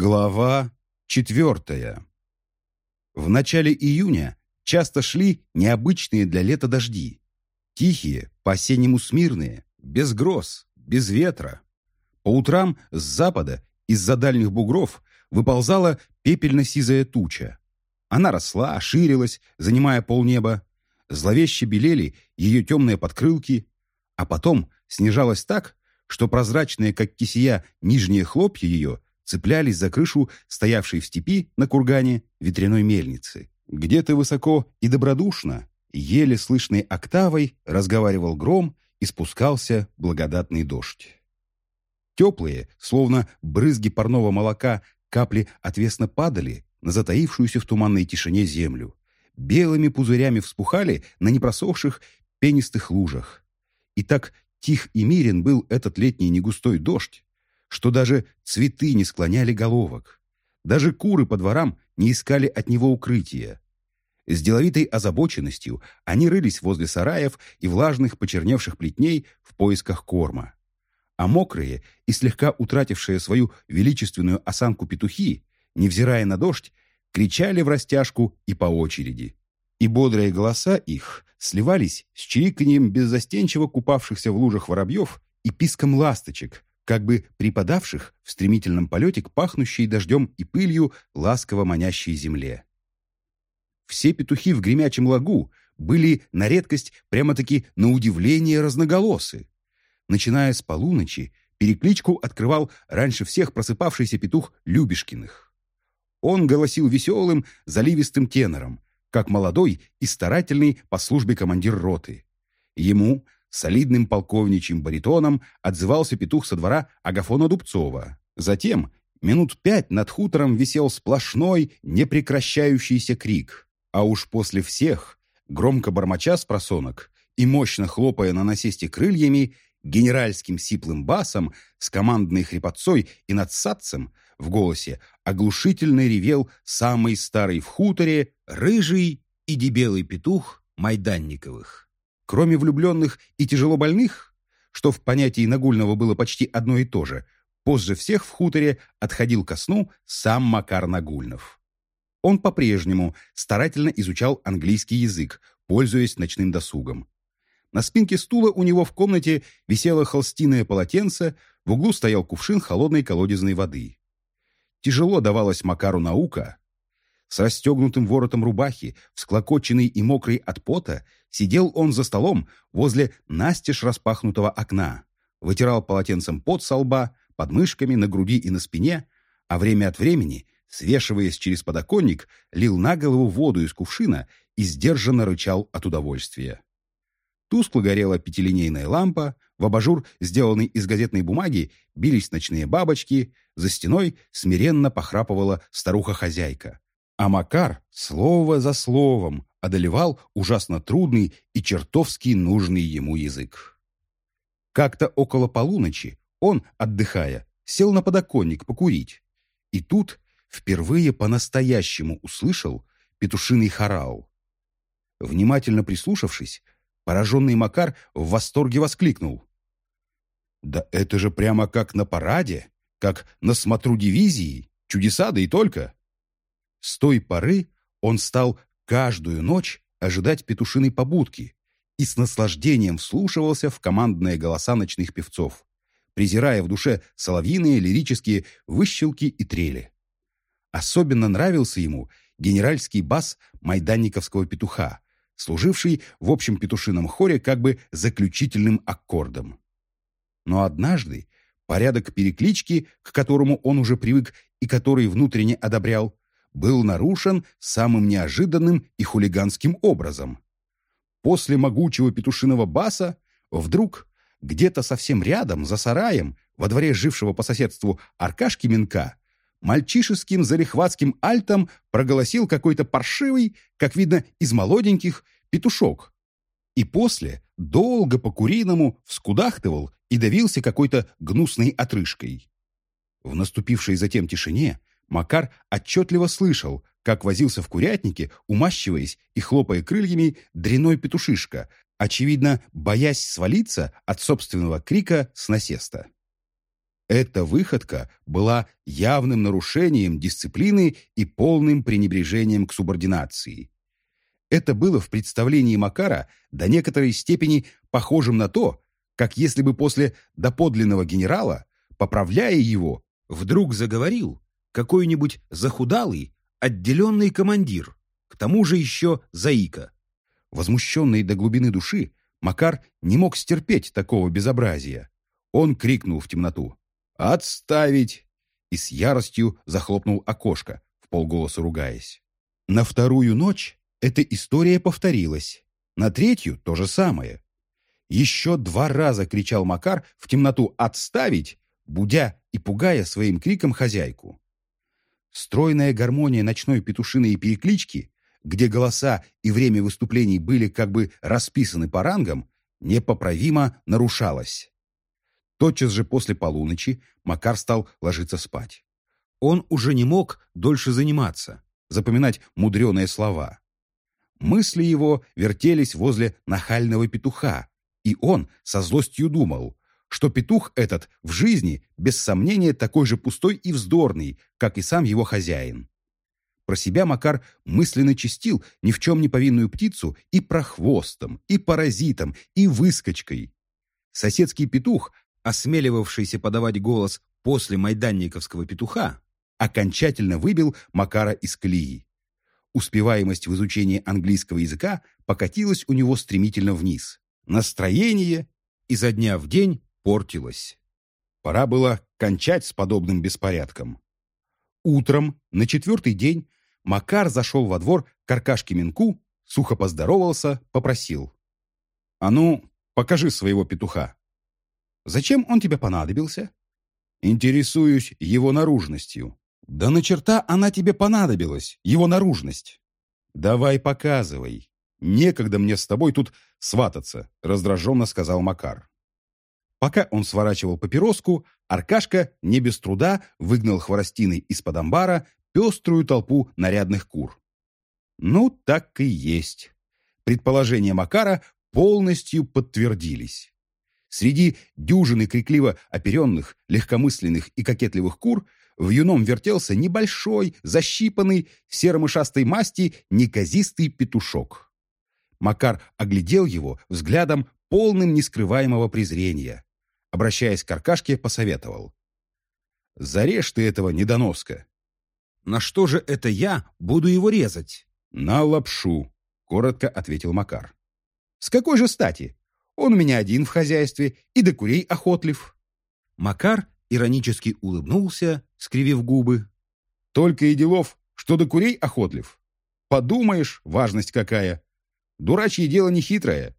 Глава четвертая. В начале июня часто шли необычные для лета дожди. Тихие, по-осеннему смирные, без гроз, без ветра. По утрам с запада, из-за дальних бугров, выползала пепельно-сизая туча. Она росла, ширилась, занимая полнеба. Зловеще белели ее темные подкрылки, а потом снижалась так, что прозрачные, как кисия, нижние хлопья ее цеплялись за крышу стоявшей в степи на кургане ветряной мельницы. Где-то высоко и добродушно, еле слышной октавой, разговаривал гром и спускался благодатный дождь. Теплые, словно брызги парного молока, капли отвесно падали на затаившуюся в туманной тишине землю. Белыми пузырями вспухали на непросохших пенистых лужах. И так тих и мирен был этот летний негустой дождь, что даже цветы не склоняли головок. Даже куры по дворам не искали от него укрытия. С деловитой озабоченностью они рылись возле сараев и влажных почерневших плетней в поисках корма. А мокрые и слегка утратившие свою величественную осанку петухи, невзирая на дождь, кричали в растяжку и по очереди. И бодрые голоса их сливались с чириканьем беззастенчиво купавшихся в лужах воробьев и писком ласточек, как бы припадавших в стремительном полете к пахнущей дождем и пылью ласково манящей земле. Все петухи в гремячем лагу были на редкость прямо-таки на удивление разноголосы. Начиная с полуночи, перекличку открывал раньше всех просыпавшийся петух Любешкиных. Он голосил веселым, заливистым тенором, как молодой и старательный по службе командир роты. Ему солидным полковничьим баритоном отзывался петух со двора Агафона Дубцова. Затем минут пять над хутором висел сплошной, непрекращающийся крик. А уж после всех, громко бормоча с просонок и мощно хлопая на насесте крыльями, генеральским сиплым басом, с командной хрипотцой и надсадцем в голосе оглушительно ревел самый старый в хуторе, рыжий и дебелый петух Майданниковых. Кроме влюбленных и тяжелобольных, что в понятии Нагульного было почти одно и то же, позже всех в хуторе отходил ко сну сам Макар Нагульнов. Он по-прежнему старательно изучал английский язык, пользуясь ночным досугом. На спинке стула у него в комнате висело холстиное полотенце, в углу стоял кувшин холодной колодезной воды. Тяжело давалась Макару наука, с расстегнутым воротом рубахи, всклокоченный и мокрый от пота, сидел он за столом возле настежь распахнутого окна, вытирал полотенцем пот со лба, под мышками, на груди и на спине, а время от времени, свешиваясь через подоконник, лил на голову воду из кувшина и сдержанно рычал от удовольствия. Тускло горела пятилинейная лампа, в абажур, сделанный из газетной бумаги, бились ночные бабочки, за стеной смиренно похрапывала старуха-хозяйка, а Макар слово за словом одолевал ужасно трудный и чертовски нужный ему язык. Как-то около полуночи он, отдыхая, сел на подоконник покурить. И тут впервые по-настоящему услышал петушиный хорал. Внимательно прислушавшись, пораженный Макар в восторге воскликнул. «Да это же прямо как на параде, как на смотру дивизии, чудеса да и только!» С той поры он стал каждую ночь ожидать петушиной побудки и с наслаждением вслушивался в командные голоса ночных певцов, презирая в душе соловьиные лирические выщелки и трели. Особенно нравился ему генеральский бас майданниковского петуха, служивший в общем петушином хоре как бы заключительным аккордом. Но однажды порядок переклички, к которому он уже привык и который внутренне одобрял, был нарушен самым неожиданным и хулиганским образом. После могучего петушиного баса вдруг где-то совсем рядом, за сараем, во дворе жившего по соседству Аркашки Минка, мальчишеским залихватским альтом проголосил какой-то паршивый, как видно, из молоденьких, петушок. И после долго по-куриному вскудахтывал и давился какой-то гнусной отрыжкой. В наступившей затем тишине Макар отчетливо слышал, как возился в курятнике, умащиваясь и хлопая крыльями, дряной петушишка, очевидно, боясь свалиться от собственного крика с насеста. Эта выходка была явным нарушением дисциплины и полным пренебрежением к субординации. Это было в представлении Макара до некоторой степени похожим на то, как если бы после доподлинного генерала, поправляя его, вдруг заговорил какой-нибудь захудалый, отделенный командир, к тому же еще заика. Возмущенный до глубины души, Макар не мог стерпеть такого безобразия. Он крикнул в темноту «Отставить!» и с яростью захлопнул окошко, в полголоса ругаясь. На вторую ночь эта история повторилась. На третью то же самое. Еще два раза кричал Макар в темноту «Отставить!», будя и пугая своим криком хозяйку. Стройная гармония ночной петушиной переклички, где голоса и время выступлений были как бы расписаны по рангам, непоправимо нарушалась. Тотчас же после полуночи Макар стал ложиться спать. Он уже не мог дольше заниматься, запоминать мудреные слова. Мысли его вертелись возле нахального петуха, и он со злостью думал, что петух этот в жизни, без сомнения, такой же пустой и вздорный, как и сам его хозяин. Про себя Макар мысленно чистил ни в чем не повинную птицу и прохвостом, и паразитом, и выскочкой. Соседский петух, осмеливавшийся подавать голос после майданниковского петуха, окончательно выбил Макара из колеи. Успеваемость в изучении английского языка покатилась у него стремительно вниз. Настроение изо дня в день портилось. Пора было кончать с подобным беспорядком. Утром, на четвертый день, Макар зашел во двор к Аркашке Минку, сухо поздоровался, попросил. «А ну, покажи своего петуха». «Зачем он тебе понадобился?» «Интересуюсь его наружностью». «Да на черта она тебе понадобилась, его наружность». «Давай показывай. Некогда мне с тобой тут свататься», — раздраженно сказал Макар. Пока он сворачивал папироску, Аркашка не без труда выгнал хворостиной из-под амбара пеструю толпу нарядных кур. Ну, так и есть. Предположения Макара полностью подтвердились. Среди дюжины крикливо оперенных, легкомысленных и кокетливых кур в юном вертелся небольшой, защипанный, серомышастой масти неказистый петушок. Макар оглядел его взглядом полным нескрываемого презрения обращаясь к Аркашке, посоветовал. «Зарежь ты этого недоноска». «На что же это я буду его резать?» «На лапшу», — коротко ответил Макар. «С какой же стати? Он у меня один в хозяйстве и до курей охотлив». Макар иронически улыбнулся, скривив губы. «Только и делов, что до курей охотлив. Подумаешь, важность какая. Дурачье дело нехитрое.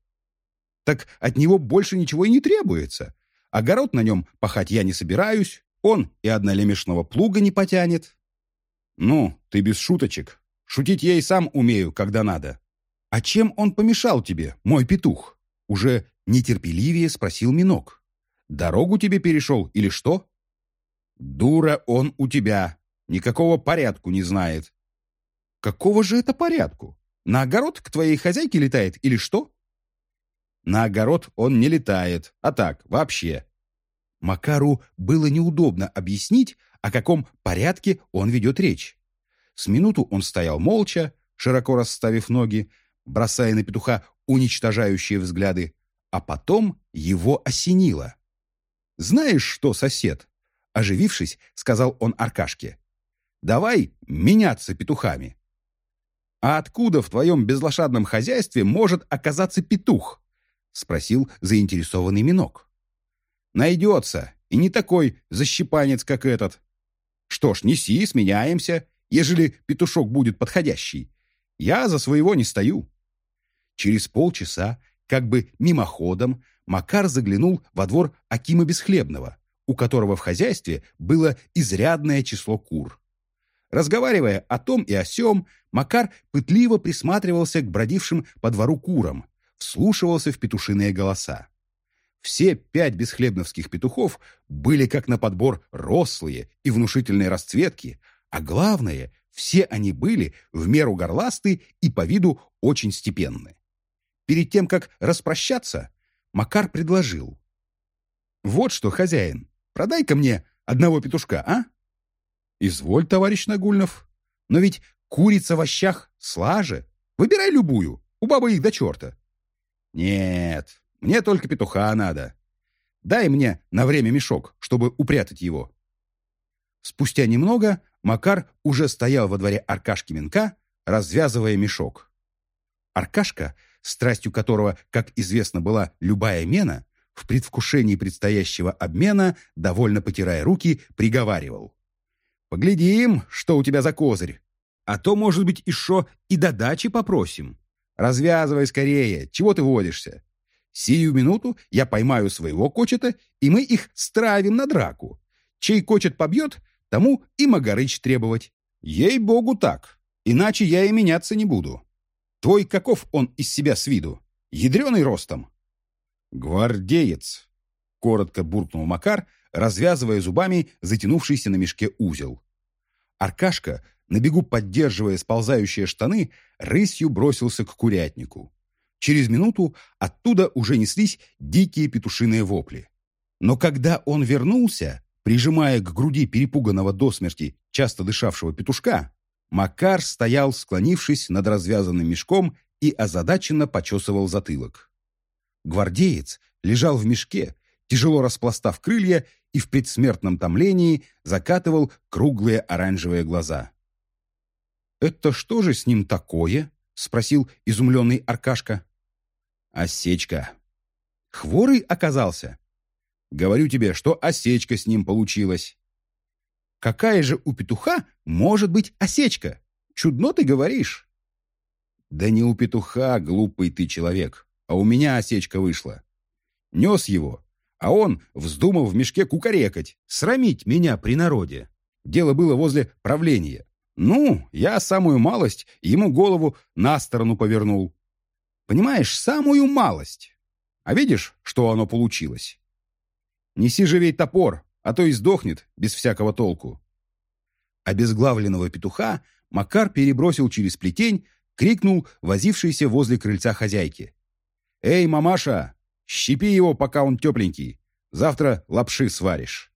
Так от него больше ничего и не требуется. Огород на нем пахать я не собираюсь, он и однолемешного плуга не потянет. Ну, ты без шуточек. Шутить я и сам умею, когда надо. А чем он помешал тебе, мой петух? Уже нетерпеливее спросил Минок. Дорогу тебе перешел или что? Дура он у тебя. Никакого порядку не знает. Какого же это порядку? На огород к твоей хозяйке летает или что? На огород он не летает, а так, вообще. Макару было неудобно объяснить, о каком порядке он ведет речь. С минуту он стоял молча, широко расставив ноги, бросая на петуха уничтожающие взгляды, а потом его осенило. «Знаешь что, сосед?» Оживившись, сказал он Аркашке. «Давай меняться петухами». «А откуда в твоем безлошадном хозяйстве может оказаться петух?» — спросил заинтересованный Минок. «Найдется, и не такой защипанец, как этот. Что ж, неси, сменяемся, ежели петушок будет подходящий. Я за своего не стою». Через полчаса, как бы мимоходом, Макар заглянул во двор Акима Бесхлебного, у которого в хозяйстве было изрядное число кур. Разговаривая о том и о сём, Макар пытливо присматривался к бродившим по двору курам, вслушивался в петушиные голоса. Все пять бесхлебновских петухов были как на подбор рослые и внушительные расцветки, а главное, все они были в меру горласты и по виду очень степенны. Перед тем, как распрощаться, Макар предложил. «Вот что, хозяин, продай-ка мне одного петушка, а? Изволь, товарищ Нагульнов. Но ведь курица в овощах слаже. Выбирай любую, у бабы их до черта. Нет, мне только петуха надо. Дай мне на время мешок, чтобы упрятать его. Спустя немного Макар уже стоял во дворе Аркашки Минка, развязывая мешок. Аркашка, страстью которого, как известно, была любая мена, в предвкушении предстоящего обмена, довольно потирая руки, приговаривал. «Поглядим, что у тебя за козырь. А то, может быть, еще и до дачи попросим. Развязывай скорее, чего ты водишься? Сию минуту я поймаю своего кочета, и мы их стравим на драку. Чей кочет побьет, тому и Магарыч требовать. Ей-богу так, иначе я и меняться не буду. Твой каков он из себя с виду? Ядреный ростом. Гвардеец, коротко буркнул Макар, развязывая зубами затянувшийся на мешке узел. Аркашка, на бегу поддерживая сползающие штаны, рысью бросился к курятнику. Через минуту оттуда уже неслись дикие петушиные вопли. Но когда он вернулся, прижимая к груди перепуганного до смерти, часто дышавшего петушка, Макар стоял, склонившись над развязанным мешком и озадаченно почесывал затылок. Гвардеец лежал в мешке, тяжело распластав крылья и в предсмертном томлении закатывал круглые оранжевые глаза. «Это что же с ним такое?» — спросил изумленный Аркашка. «Осечка». «Хворый оказался?» «Говорю тебе, что осечка с ним получилась». «Какая же у петуха может быть осечка? Чудно ты говоришь». «Да не у петуха, глупый ты человек, а у меня осечка вышла. Нес его, а он вздумал в мешке кукарекать, срамить меня при народе. Дело было возле правления. Ну, я самую малость ему голову на сторону повернул. Понимаешь, самую малость. А видишь, что оно получилось? Неси живей топор, а то и сдохнет без всякого толку. Обезглавленного петуха Макар перебросил через плетень, крикнул возившийся возле крыльца хозяйки. «Эй, мамаша, щипи его, пока он тепленький. Завтра лапши сваришь».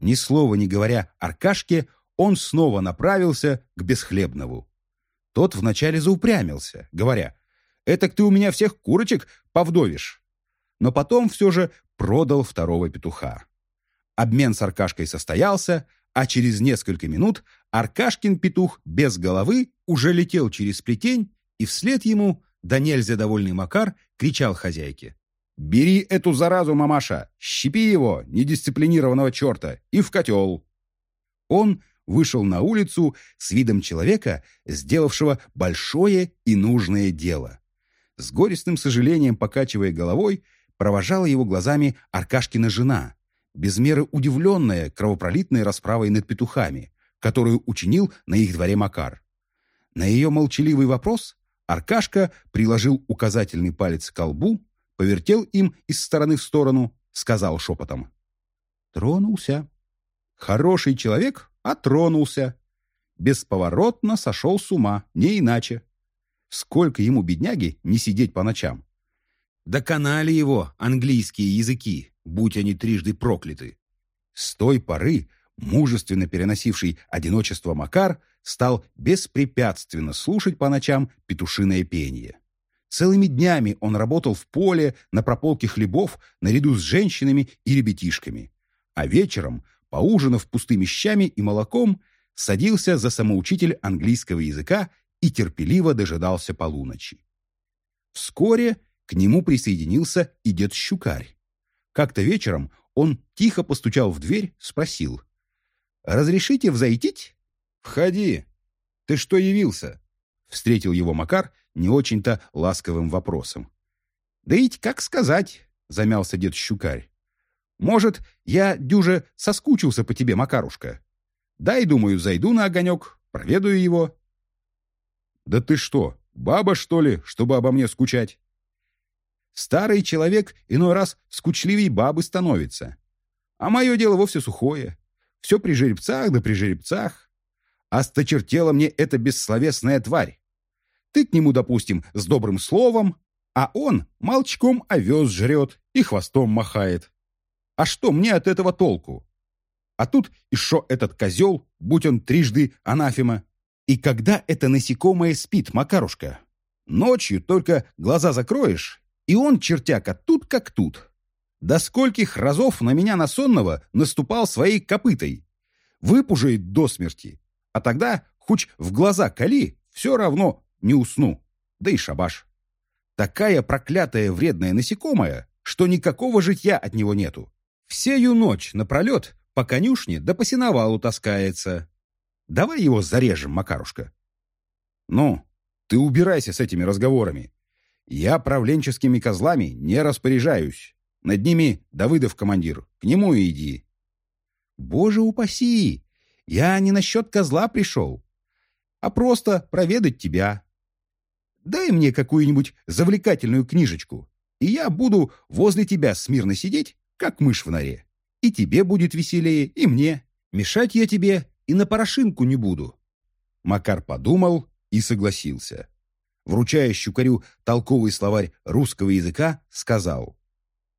Ни слова не говоря Аркашке, он снова направился к Бесхлебнову. Тот вначале заупрямился, говоря, «Этак ты у меня всех курочек повдовишь». Но потом все же продал второго петуха. Обмен с Аркашкой состоялся, а через несколько минут Аркашкин петух без головы уже летел через плетень, и вслед ему, да нельзя довольный Макар, кричал хозяйке. «Бери эту заразу, мамаша! Щипи его, недисциплинированного черта, и в котел!» Он вышел на улицу с видом человека, сделавшего большое и нужное дело. С горестным сожалением, покачивая головой, провожала его глазами Аркашкина жена, без меры удивленная кровопролитной расправой над петухами, которую учинил на их дворе Макар. На ее молчаливый вопрос Аркашка приложил указательный палец к колбу, повертел им из стороны в сторону, сказал шепотом. «Тронулся. Хороший человек Отронулся. Бесповоротно сошел с ума, не иначе. Сколько ему, бедняги, не сидеть по ночам. Доконали его английские языки, будь они трижды прокляты. С той поры мужественно переносивший одиночество Макар стал беспрепятственно слушать по ночам петушиное пение. Целыми днями он работал в поле на прополке хлебов наряду с женщинами и ребятишками, а вечером поужинав пустыми щами и молоком, садился за самоучитель английского языка и терпеливо дожидался полуночи. Вскоре к нему присоединился и дед Щукарь. Как-то вечером он тихо постучал в дверь, спросил. «Разрешите взойтить?» «Входи. Ты что явился?» Встретил его Макар не очень-то ласковым вопросом. «Да ведь как сказать?» — замялся дед Щукарь. Может, я дюже соскучился по тебе, Макарушка. Дай, думаю, зайду на огонек, проведаю его. Да ты что, баба, что ли, чтобы обо мне скучать? Старый человек иной раз скучливей бабы становится. А мое дело вовсе сухое. Все при жеребцах да при жеребцах. Осточертела мне эта бессловесная тварь. Ты к нему, допустим, с добрым словом, а он молчком овес жрет и хвостом махает. А что мне от этого толку? А тут еще этот козел, будь он трижды анафема. И когда это насекомое спит, Макарушка? Ночью только глаза закроешь, и он, чертяка, тут как тут. До скольких разов на меня на сонного наступал своей копытой. Выпужает до смерти. А тогда, хоть в глаза кали, все равно не усну. Да и шабаш. Такая проклятая вредная насекомая, что никакого житья от него нету. Всею ночь напролет по конюшне да по сеновалу таскается. Давай его зарежем, Макарушка. Ну, ты убирайся с этими разговорами. Я правленческими козлами не распоряжаюсь. Над ними Давыдов командир. К нему и иди. Боже упаси! Я не насчет козла пришел, а просто проведать тебя. Дай мне какую-нибудь завлекательную книжечку, и я буду возле тебя смирно сидеть, как мышь в норе. И тебе будет веселее, и мне. Мешать я тебе и на порошинку не буду». Макар подумал и согласился. Вручая щукарю толковый словарь русского языка, сказал.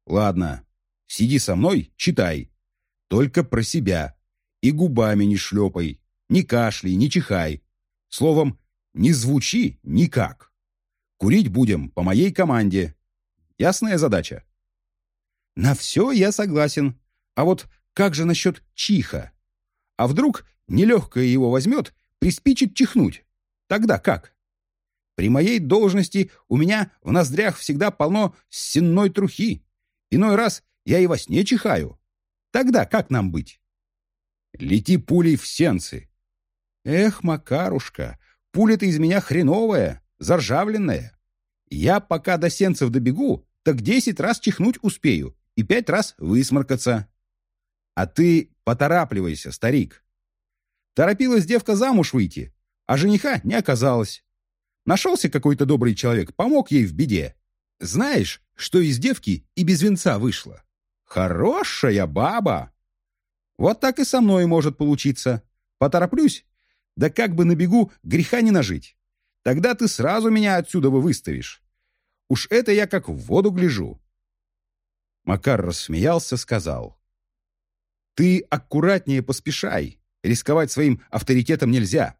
«Ладно, сиди со мной, читай. Только про себя. И губами не шлепай, не кашляй, не чихай. Словом, не звучи никак. Курить будем по моей команде. Ясная задача?» «На все я согласен. А вот как же насчет чиха? А вдруг нелегкое его возьмет, приспичит чихнуть? Тогда как? При моей должности у меня в ноздрях всегда полно сенной трухи. Иной раз я и во сне чихаю. Тогда как нам быть? Лети пулей в сенцы. Эх, Макарушка, пуля-то из меня хреновая, заржавленная. Я пока до сенцев добегу, так десять раз чихнуть успею и пять раз высморкаться. А ты поторапливайся, старик. Торопилась девка замуж выйти, а жениха не оказалось. Нашелся какой-то добрый человек, помог ей в беде. Знаешь, что из девки и без венца вышло? Хорошая баба! Вот так и со мной может получиться. Потороплюсь, да как бы на бегу греха не нажить. Тогда ты сразу меня отсюда вы выставишь. Уж это я как в воду гляжу. Макар рассмеялся, сказал. «Ты аккуратнее поспешай. Рисковать своим авторитетом нельзя.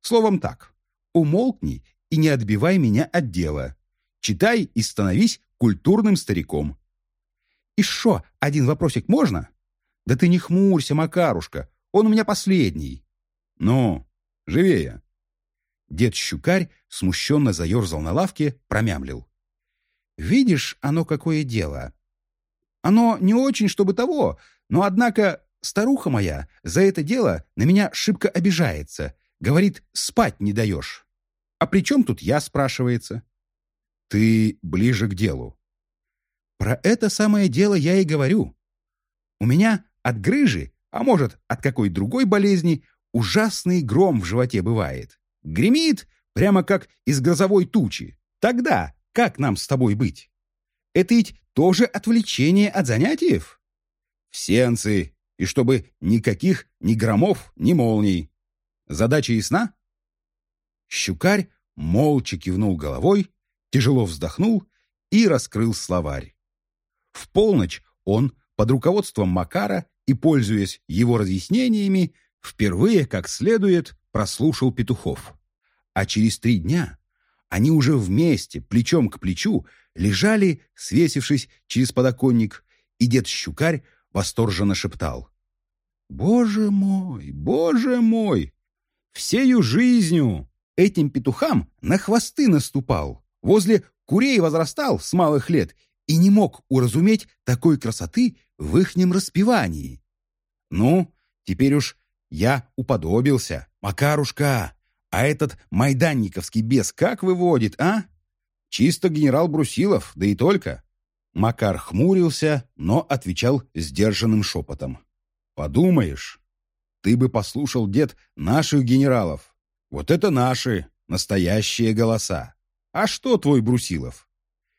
Словом так, умолкни и не отбивай меня от дела. Читай и становись культурным стариком». «И шо, один вопросик можно?» «Да ты не хмурься, Макарушка, он у меня последний». «Ну, живее». Дед Щукарь смущенно заерзал на лавке, промямлил. «Видишь, оно какое дело. Оно не очень, чтобы того, но, однако, старуха моя за это дело на меня шибко обижается. Говорит, спать не даешь. А при чем тут я, спрашивается? Ты ближе к делу. Про это самое дело я и говорю. У меня от грыжи, а может, от какой другой болезни, ужасный гром в животе бывает. Гремит прямо как из грозовой тучи. Тогда как нам с тобой быть? Это ведь тоже отвлечение от занятий? В сеансы, и чтобы никаких ни громов, ни молний. Задача ясна? Щукарь молча кивнул головой, тяжело вздохнул и раскрыл словарь. В полночь он, под руководством Макара и пользуясь его разъяснениями, впервые как следует прослушал петухов. А через три дня они уже вместе, плечом к плечу, лежали, свесившись через подоконник, и дед Щукарь восторженно шептал. «Боже мой, боже мой! Всею жизнью этим петухам на хвосты наступал, возле курей возрастал с малых лет и не мог уразуметь такой красоты в ихнем распевании. Ну, теперь уж я уподобился. Макарушка, а этот майданниковский бес как выводит, а? Чисто генерал Брусилов, да и только. Макар хмурился, но отвечал сдержанным шепотом. «Подумаешь, ты бы послушал, дед, наших генералов. Вот это наши, настоящие голоса. А что твой Брусилов?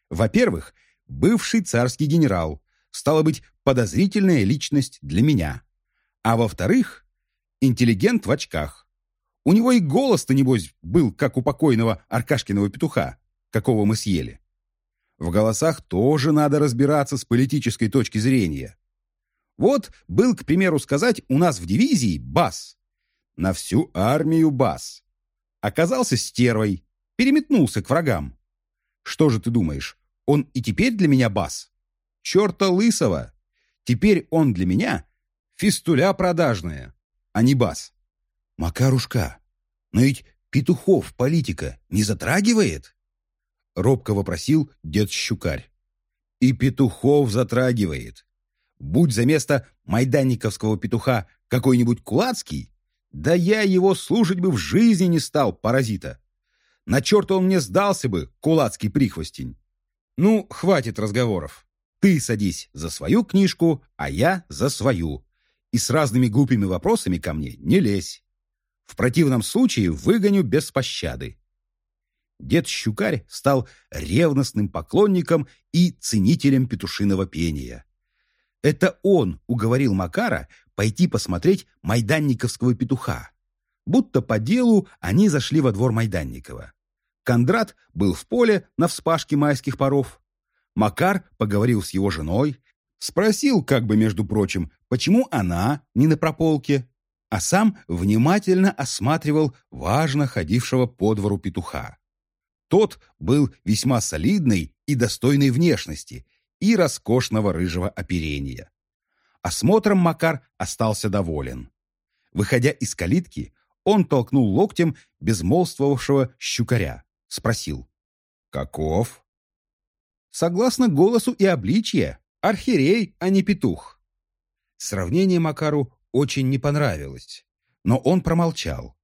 Во-первых, бывший царский генерал, стало быть, подозрительная личность для меня. А во-вторых, интеллигент в очках. У него и голос-то, небось, был, как у покойного Аркашкиного петуха, какого мы съели. В голосах тоже надо разбираться с политической точки зрения. Вот был, к примеру, сказать, у нас в дивизии бас. На всю армию бас. Оказался стервой, переметнулся к врагам. Что же ты думаешь, он и теперь для меня бас? Черта лысого! Теперь он для меня фистуля продажная, а не бас. Макарушка, но ведь петухов политика не затрагивает? Робко вопросил дед Щукарь. И петухов затрагивает. Будь за место майданниковского петуха какой-нибудь кулацкий, да я его слушать бы в жизни не стал, паразита. На черта он мне сдался бы, кулацкий прихвостень. Ну, хватит разговоров. Ты садись за свою книжку, а я за свою. И с разными глупыми вопросами ко мне не лезь. В противном случае выгоню без пощады. Дед Щукарь стал ревностным поклонником и ценителем петушиного пения. Это он уговорил Макара пойти посмотреть майданниковского петуха. Будто по делу они зашли во двор Майданникова. Кондрат был в поле на вспашке майских паров. Макар поговорил с его женой, спросил, как бы, между прочим, почему она не на прополке, а сам внимательно осматривал важно ходившего по двору петуха. Тот был весьма солидной и достойной внешности и роскошного рыжего оперения. Осмотром Макар остался доволен. Выходя из калитки, он толкнул локтем безмолвствовавшего щукаря. Спросил. «Каков?» «Согласно голосу и обличье, архирей, а не петух». Сравнение Макару очень не понравилось, но он промолчал.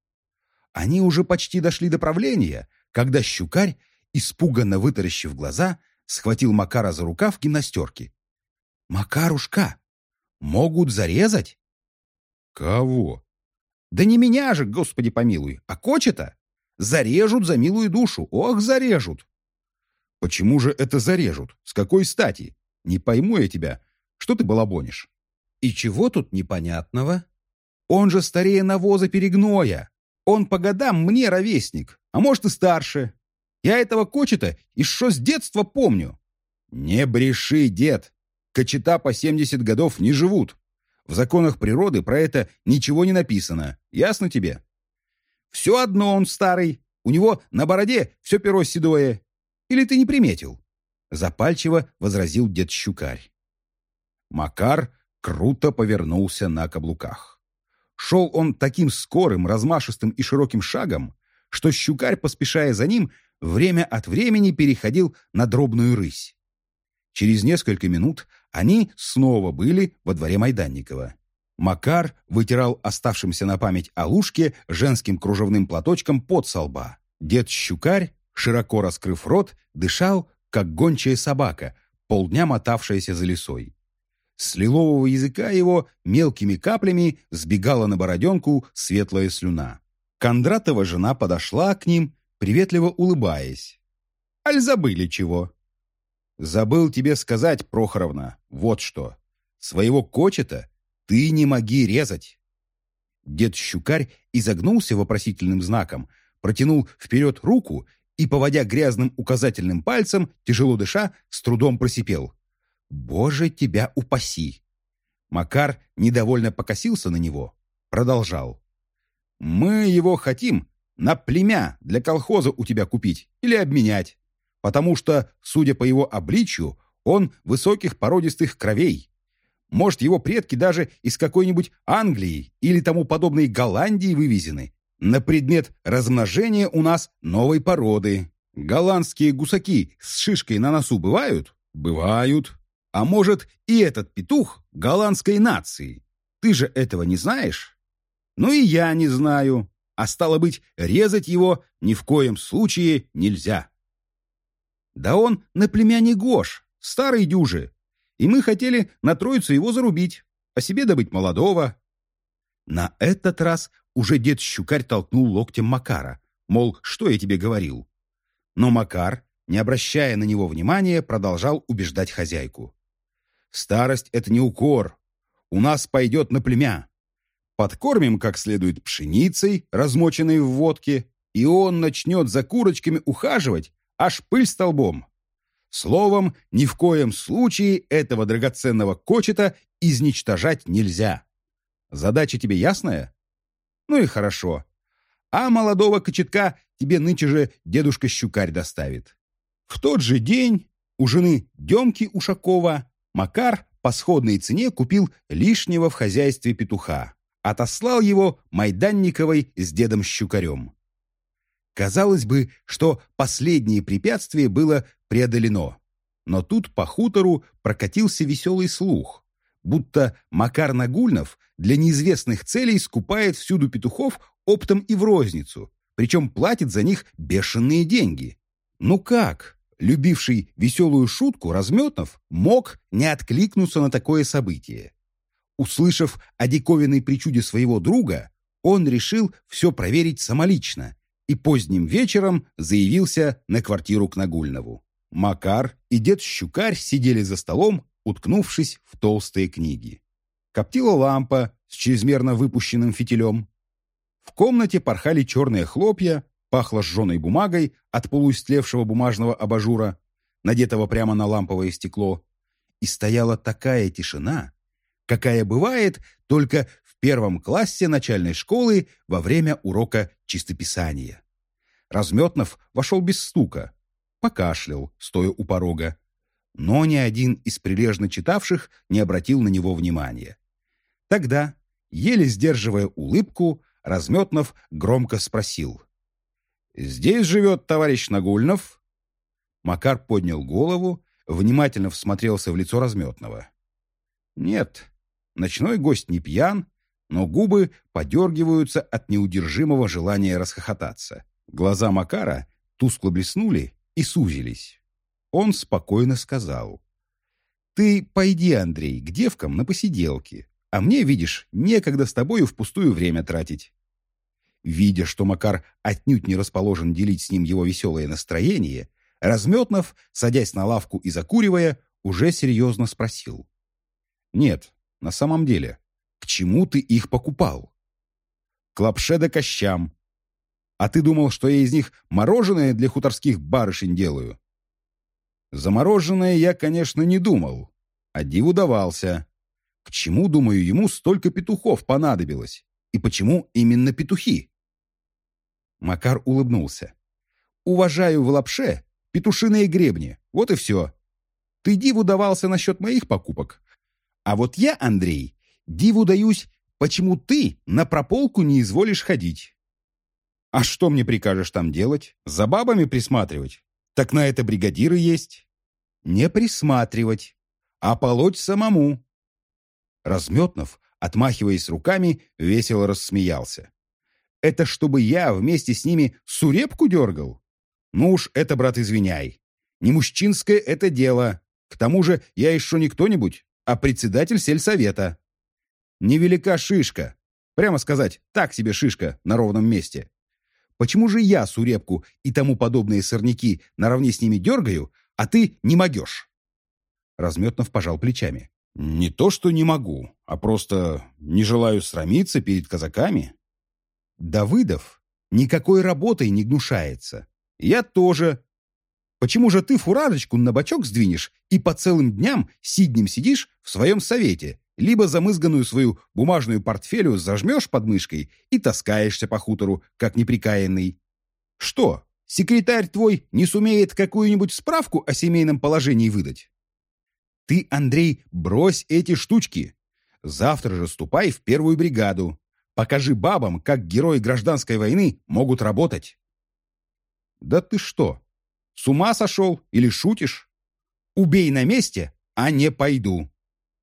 Они уже почти дошли до правления, когда щукарь, испуганно вытаращив глаза, схватил Макара за рукав гимнастерки. «Макарушка, могут зарезать?» «Кого?» «Да не меня же, господи помилуй, а Кочета! Зарежут за милую душу, ох, зарежут!» «Почему же это зарежут? С какой стати? Не пойму я тебя. Что ты балабонишь?» «И чего тут непонятного? Он же старее навоза перегноя. Он по годам мне ровесник, а может и старше. Я этого кочета еще с детства помню. Не бреши, дед. Кочета по 70 годов не живут. В законах природы про это ничего не написано. Ясно тебе? Все одно он старый. У него на бороде все перо седое. Или ты не приметил? Запальчиво возразил дед Щукарь. Макар круто повернулся на каблуках. Шел он таким скорым, размашистым и широким шагом, что щукарь, поспешая за ним, время от времени переходил на дробную рысь. Через несколько минут они снова были во дворе Майданникова. Макар вытирал оставшимся на память Алушке женским кружевным платочком под со лба. Дед Щукарь, широко раскрыв рот, дышал, как гончая собака, полдня мотавшаяся за лесой. С лилового языка его мелкими каплями сбегала на бороденку светлая слюна. Кондратова жена подошла к ним, приветливо улыбаясь. «Аль забыли чего?» «Забыл тебе сказать, Прохоровна, вот что. Своего кочета ты не моги резать». Дед Щукарь изогнулся вопросительным знаком, протянул вперед руку и, поводя грязным указательным пальцем, тяжело дыша, с трудом просипел. «Боже, тебя упаси!» Макар недовольно покосился на него, продолжал. Мы его хотим на племя для колхоза у тебя купить или обменять, потому что, судя по его обличью, он высоких породистых кровей. Может, его предки даже из какой-нибудь Англии или тому подобной Голландии вывезены на предмет размножения у нас новой породы. Голландские гусаки с шишкой на носу бывают? Бывают. А может, и этот петух голландской нации? Ты же этого не знаешь? Ну и я не знаю, а стало быть, резать его ни в коем случае нельзя. Да он на племяне Гош, старый дюжи, и мы хотели на троицу его зарубить, а себе добыть молодого. На этот раз уже дед Щукарь толкнул локтем Макара, мол, что я тебе говорил. Но Макар, не обращая на него внимания, продолжал убеждать хозяйку. «Старость — это не укор. У нас пойдет на племя. Подкормим как следует пшеницей, размоченной в водке, и он начнет за курочками ухаживать, аж пыль столбом. Словом, ни в коем случае этого драгоценного кочета изничтожать нельзя. Задача тебе ясная? Ну и хорошо. А молодого кочетка тебе нынче же дедушка Щукарь доставит. В тот же день у жены Демки Ушакова Макар по сходной цене купил лишнего в хозяйстве петуха, отослал его Майданниковой с дедом Щукарем. Казалось бы, что последнее препятствие было преодолено. Но тут по хутору прокатился веселый слух, будто Макар Нагульнов для неизвестных целей скупает всюду петухов оптом и в розницу, причем платит за них бешеные деньги. Ну как, любивший веселую шутку, Разметнов мог не откликнуться на такое событие? Услышав о диковинной причуде своего друга, он решил все проверить самолично и поздним вечером заявился на квартиру к Нагульнову. Макар и дед Щукарь сидели за столом, уткнувшись в толстые книги. Коптила лампа с чрезмерно выпущенным фитилем. В комнате порхали черные хлопья, пахло сжженной бумагой от полуистлевшего бумажного абажура, надетого прямо на ламповое стекло. И стояла такая тишина, какая бывает только первом классе начальной школы во время урока чистописания. Разметнов вошел без стука, покашлял, стоя у порога, но ни один из прилежно читавших не обратил на него внимания. Тогда, еле сдерживая улыбку, Разметнов громко спросил. «Здесь живет товарищ Нагульнов?» Макар поднял голову, внимательно всмотрелся в лицо Разметного. «Нет, ночной гость не пьян, но губы подергиваются от неудержимого желания расхохотаться. Глаза Макара тускло блеснули и сузились. Он спокойно сказал. «Ты пойди, Андрей, к девкам на посиделки, а мне, видишь, некогда с тобою впустую время тратить». Видя, что Макар отнюдь не расположен делить с ним его веселое настроение, Разметнов, садясь на лавку и закуривая, уже серьезно спросил. «Нет, на самом деле, к чему ты их покупал? К лапше да кощам. А ты думал, что я из них мороженое для хуторских барышень делаю? Замороженное я, конечно, не думал, а диву давался. К чему, думаю, ему столько петухов понадобилось? И почему именно петухи? Макар улыбнулся. «Уважаю в лапше петушиные гребни. Вот и все. Ты диву давался насчет моих покупок. А вот я, Андрей, Диву даюсь, почему ты на прополку не изволишь ходить. А что мне прикажешь там делать? За бабами присматривать? Так на это бригадиры есть. Не присматривать, а полоть самому. Разметнов, отмахиваясь руками, весело рассмеялся. Это чтобы я вместе с ними сурепку дергал? Ну уж это, брат, извиняй. Не мужчинское это дело. К тому же я еще не кто-нибудь, а председатель сельсовета. Невелика шишка. Прямо сказать, так себе шишка на ровном месте. Почему же я сурепку и тому подобные сорняки наравне с ними дергаю, а ты не могешь?» Разметнов пожал плечами. «Не то, что не могу, а просто не желаю срамиться перед казаками». «Давыдов никакой работой не гнушается. Я тоже. Почему же ты фуражечку на бочок сдвинешь и по целым дням сиднем сидишь в своем совете, либо замызганную свою бумажную портфелю зажмешь под мышкой и таскаешься по хутору, как неприкаянный. Что, секретарь твой не сумеет какую-нибудь справку о семейном положении выдать? Ты, Андрей, брось эти штучки. Завтра же ступай в первую бригаду. Покажи бабам, как герои гражданской войны могут работать. Да ты что, с ума сошел или шутишь? Убей на месте, а не пойду.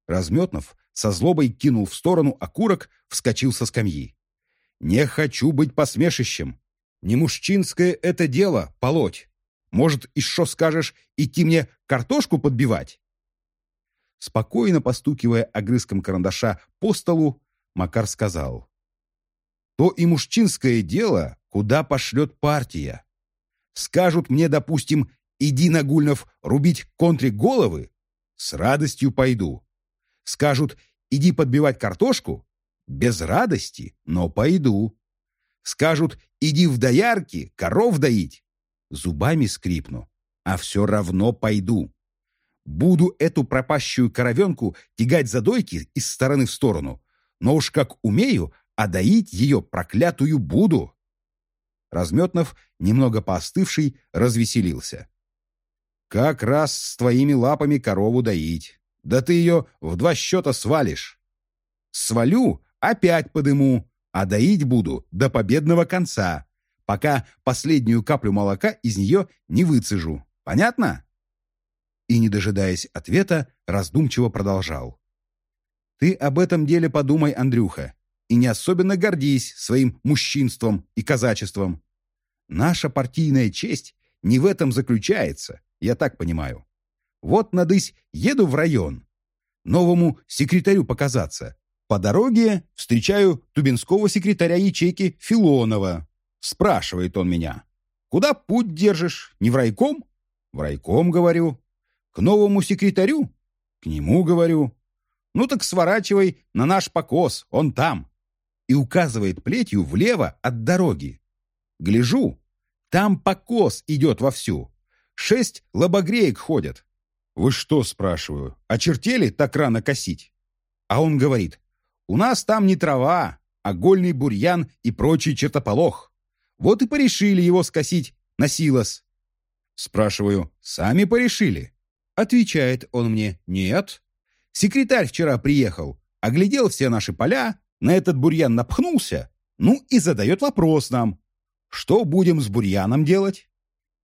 Разметнов со злобой кинул в сторону окурок, вскочил со скамьи. «Не хочу быть посмешищем. Не мужчинское это дело, полоть. Может, и что скажешь, идти мне картошку подбивать?» Спокойно постукивая огрызком карандаша по столу, Макар сказал. «То и мужчинское дело, куда пошлет партия. Скажут мне, допустим, иди, Нагульнов, рубить контре головы, с радостью пойду. Скажут, иди подбивать картошку? Без радости, но пойду. Скажут, иди в доярки, коров доить? Зубами скрипну. а все равно пойду. Буду эту пропащую коровенку тягать за дойки из стороны в сторону, но уж как умею, а доить ее проклятую буду. Разметнов, немного поостывший, развеселился. «Как раз с твоими лапами корову доить. Да ты ее в два счета свалишь. Свалю, опять подыму, а доить буду до победного конца, пока последнюю каплю молока из нее не выцежу. Понятно?» И, не дожидаясь ответа, раздумчиво продолжал. «Ты об этом деле подумай, Андрюха, и не особенно гордись своим мужчинством и казачеством. Наша партийная честь не в этом заключается, я так понимаю. Вот, надысь, еду в район. Новому секретарю показаться. По дороге встречаю тубинского секретаря ячейки Филонова. Спрашивает он меня. Куда путь держишь? Не в райком? В райком, говорю. К новому секретарю? К нему, говорю. Ну так сворачивай на наш покос, он там. И указывает плетью влево от дороги. Гляжу, там покос идет вовсю. Шесть лобогреек ходят. «Вы что?» – спрашиваю. «Очертели так рано косить?» А он говорит, «У нас там не трава, а гольный бурьян и прочий чертополох. Вот и порешили его скосить на силос». Спрашиваю, «Сами порешили?» Отвечает он мне, «Нет». Секретарь вчера приехал, оглядел все наши поля, на этот бурьян напхнулся, ну и задает вопрос нам, что будем с бурьяном делать?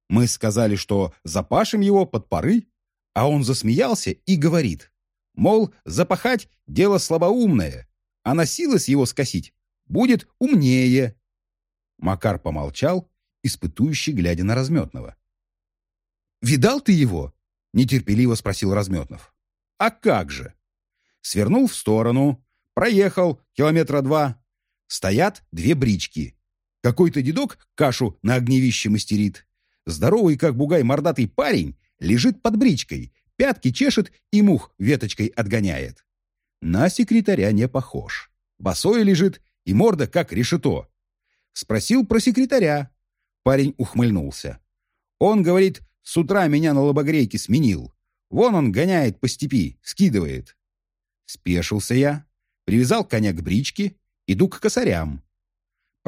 Мы сказали, что запашем его под поры, а он засмеялся и говорит, мол, запахать – дело слабоумное, а насилось его скосить будет умнее. Макар помолчал, испытующий, глядя на Разметного. «Видал ты его?» – нетерпеливо спросил Разметнов. «А как же?» Свернул в сторону, проехал километра два. Стоят две брички. Какой-то дедок кашу на огневище мастерит. Здоровый, как бугай, мордатый парень лежит под бричкой, пятки чешет и мух веточкой отгоняет. На секретаря не похож. Босой лежит и морда как решето. Спросил про секретаря. Парень ухмыльнулся. Он, говорит, с утра меня на лобогрейке сменил. Вон он гоняет по степи, скидывает. Спешился я, привязал коня к бричке, иду к косарям.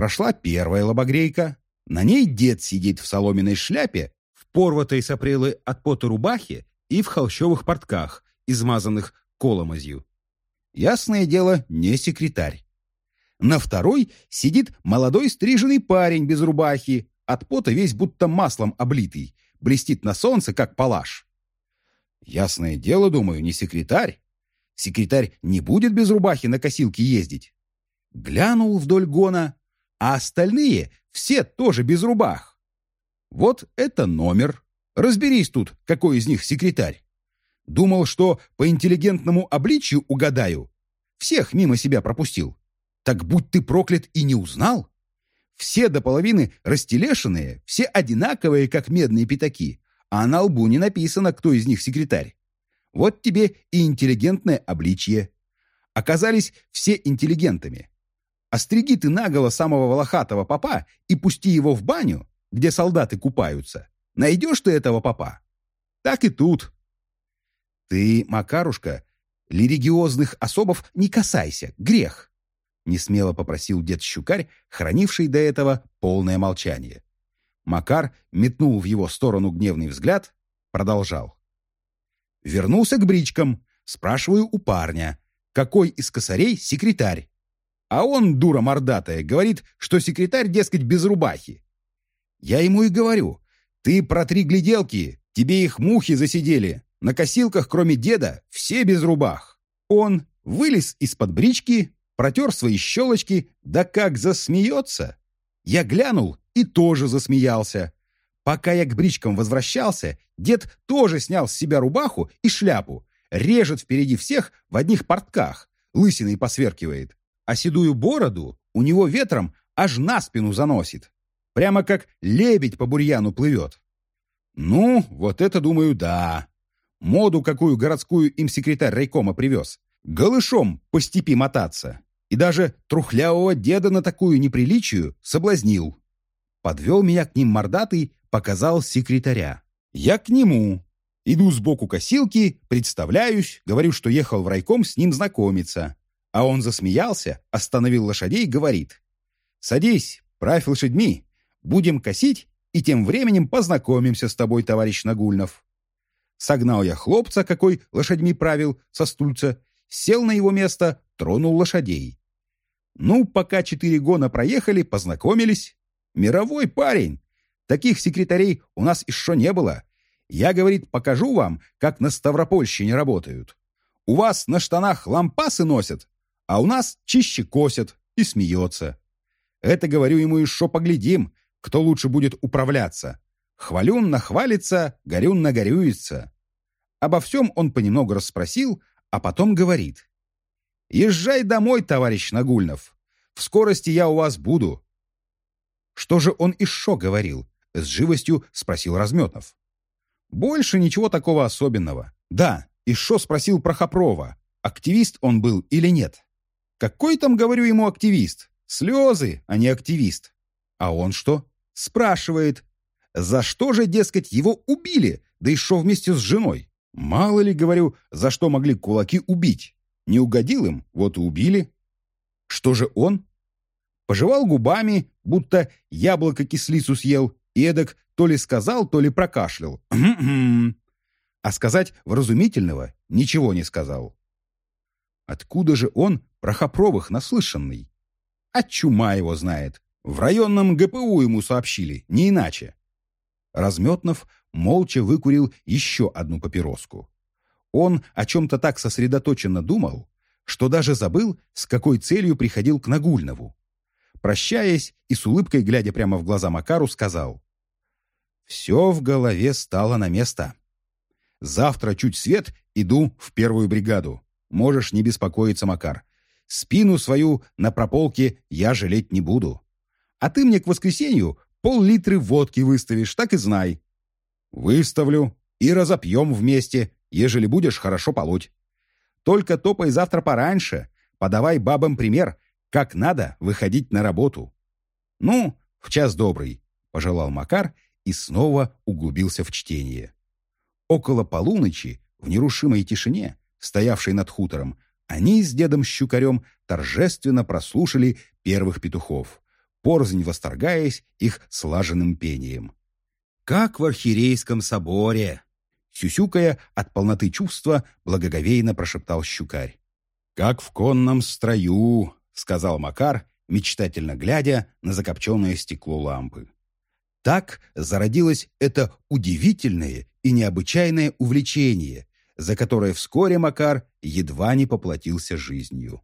Прошла первая лобогрейка. На ней дед сидит в соломенной шляпе, в порватой с апрелы от пота рубахе и в холщовых портках, измазанных коломозью. Ясное дело, не секретарь. На второй сидит молодой стриженный парень без рубахи, от пота весь будто маслом облитый, блестит на солнце, как палаш. Ясное дело, думаю, не секретарь. Секретарь не будет без рубахи на косилке ездить. Глянул вдоль гона, а остальные все тоже без рубах. Вот это номер. Разберись тут, какой из них секретарь. Думал, что по интеллигентному обличию угадаю. Всех мимо себя пропустил. Так будь ты проклят и не узнал. Все до половины растелешенные, все одинаковые, как медные пятаки, а на лбу не написано, кто из них секретарь. Вот тебе и интеллигентное обличье. Оказались все интеллигентами. Остриги ты наголо самого волохатого попа и пусти его в баню, где солдаты купаются. Найдешь ты этого попа? Так и тут. Ты, Макарушка, лиригиозных особов не касайся, грех. Несмело попросил дед Щукарь, хранивший до этого полное молчание. Макар метнул в его сторону гневный взгляд, продолжал. Вернулся к бричкам, спрашиваю у парня, какой из косарей секретарь. А он, дура мордатая, говорит, что секретарь, дескать, без рубахи. Я ему и говорю, ты про три гляделки, тебе их мухи засидели. На косилках, кроме деда, все без рубах. Он вылез из-под брички, протер свои щелочки, да как засмеется. Я глянул и тоже засмеялся. Пока я к бричкам возвращался, дед тоже снял с себя рубаху и шляпу, режет впереди всех в одних портках, лысиной посверкивает а седую бороду у него ветром аж на спину заносит. Прямо как лебедь по бурьяну плывет. Ну, вот это, думаю, да. Моду, какую городскую им секретарь райкома привез. Голышом по степи мотаться. И даже трухлявого деда на такую неприличию соблазнил. Подвел меня к ним мордатый, показал секретаря. Я к нему. Иду сбоку косилки, представляюсь, говорю, что ехал в райком с ним знакомиться. А он засмеялся, остановил лошадей и говорит. «Садись, правь лошадьми, будем косить, и тем временем познакомимся с тобой, товарищ Нагульнов». Согнал я хлопца, какой лошадьми правил, со стульца, сел на его место, тронул лошадей. Ну, пока четыре гона проехали, познакомились. Мировой парень. Таких секретарей у нас еще не было. Я, говорит, покажу вам, как на Ставропольщине работают. У вас на штанах лампасы носят, а у нас чище косят и смеется. Это, говорю ему, еще поглядим, кто лучше будет управляться. Хвалюн нахвалится, горюн нагорюется. Обо всем он понемногу расспросил, а потом говорит. «Езжай домой, товарищ Нагульнов. В скорости я у вас буду». «Что же он еще говорил?» — с живостью спросил Разметнов. «Больше ничего такого особенного. Да, еще спросил про Хопрова. Активист он был или нет? Какой там, говорю ему, активист? Слезы, а не активист. А он что? Спрашивает, за что же, дескать, его убили, да еще вместе с женой? Мало ли, говорю, за что могли кулаки убить. Не угодил им, вот и убили. Что же он? Пожевал губами, будто яблоко кислицу съел, и эдак то ли сказал, то ли прокашлял. а сказать вразумительного ничего не сказал. Откуда же он про Хопровых наслышанный? А чума его знает. В районном ГПУ ему сообщили, не иначе. Разметнов молча выкурил еще одну папироску. Он о чем-то так сосредоточенно думал, что даже забыл, с какой целью приходил к Нагульнову. Прощаясь и с улыбкой, глядя прямо в глаза Макару, сказал, «Все в голове стало на место. Завтра чуть свет иду в первую бригаду. Можешь не беспокоиться, Макар. Спину свою на прополке я жалеть не буду. А ты мне к воскресенью пол-литры водки выставишь, так и знай. Выставлю и разопьем вместе, ежели будешь хорошо полоть. Только топай завтра пораньше, подавай бабам пример, как надо выходить на работу. Ну, в час добрый, пожелал Макар и снова углубился в чтение. Около полуночи, в нерушимой тишине, стоявшей над хутором, они с дедом Щукарем торжественно прослушали первых петухов, порзнь восторгаясь их слаженным пением. «Как в архиерейском соборе!» Сюсюкая от полноты чувства, благоговейно прошептал Щукарь. «Как в конном строю!» — сказал Макар, мечтательно глядя на закопченное стекло лампы. Так зародилось это удивительное и необычайное увлечение, за которое вскоре Макар едва не поплатился жизнью.